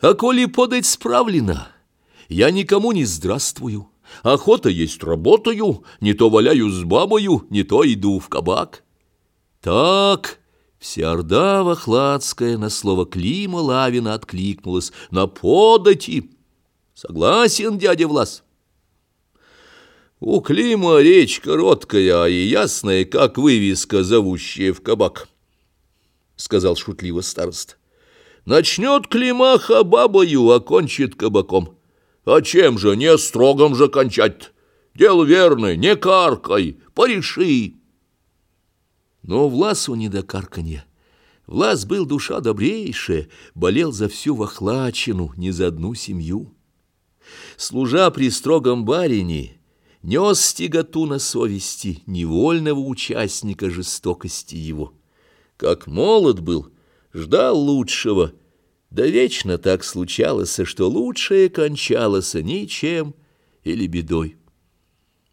А коли подать справлено, я никому не здравствую. Охота есть работаю, не то валяю с бабою, не то иду в кабак. Так вся орда вахладская на слово Клима Лавина откликнулась на подати. Согласен, дядя Влас? У Клима речь короткая и ясная, как вывеска, зовущая в кабак, — сказал шутливо староста. Начнет Климаха бабою, а кончит кабаком. А чем же, не строгом же кончать Дело верное, не каркай, пореши. Но Власу не до карканья. Влас был душа добрейшая, болел за всю вахлачину, не за одну семью. Служа при строгом барине, нес стеготу на совести невольного участника жестокости его. Как молод был, ждал лучшего, да вечно так случалось, что лучшее кончалось ничем или бедой.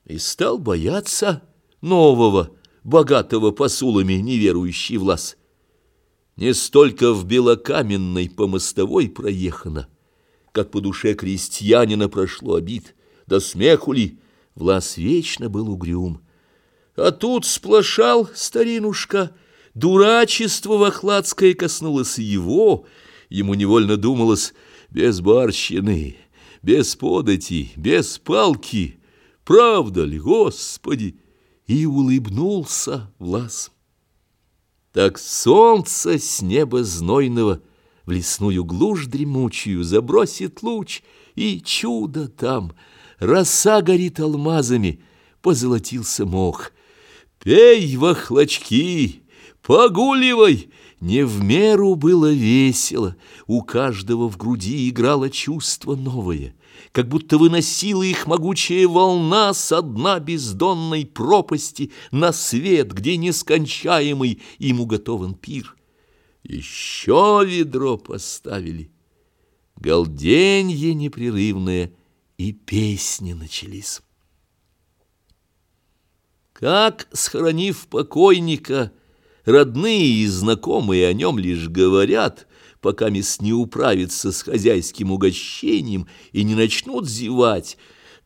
И стал бояться нового, богатого посулами неверующий влас. Не столько в белокаменной по мостовой проехано, как по душе крестьянина прошло обид, да смеху ли, влас вечно был угрюм. А тут сплошал старинушка — Дурачество вахладское коснулось его, ему невольно думалось без барщины, без подати, без палки. Правда ли, Господи? И улыбнулся Влас. Так солнце с неба знойного в лесную глушь дремучую забросит луч, и чудо там, роса горит алмазами, позолотился мох. Пей, вахлачки! Погуливай! Не в меру было весело, у каждого в груди играло чувство новое, как будто выносила их могучая волна со дна бездонной пропасти на свет, где нескончаемый им уготован пир. Еще ведро поставили, галденье непрерывное, и песни начались. Как, схоронив покойника, Родные и знакомые о нем лишь говорят, пока мисс не управится с хозяйским угощением и не начнут зевать.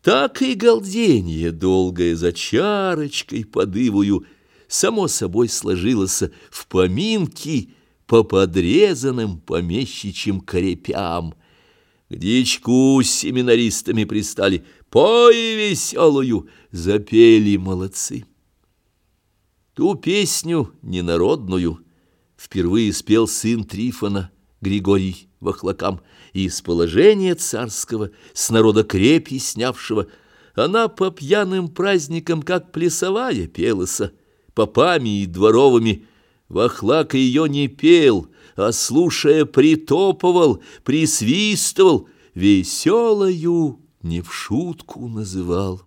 Так и галденье долгое за чарочкой подывую само собой сложилось в поминки по подрезанным помещичьим корепям. К дичку с семинаристами пристали, пой веселую, запели молодцы. Ту песню ненародную впервые спел сын Трифона, Григорий Вахлакам, и из положения царского, с народа крепи снявшего, она по пьяным праздникам, как плясовая, пелася, попами и дворовыми. Вахлак ее не пел, а, слушая, притопывал, присвистывал, веселою не в шутку называл.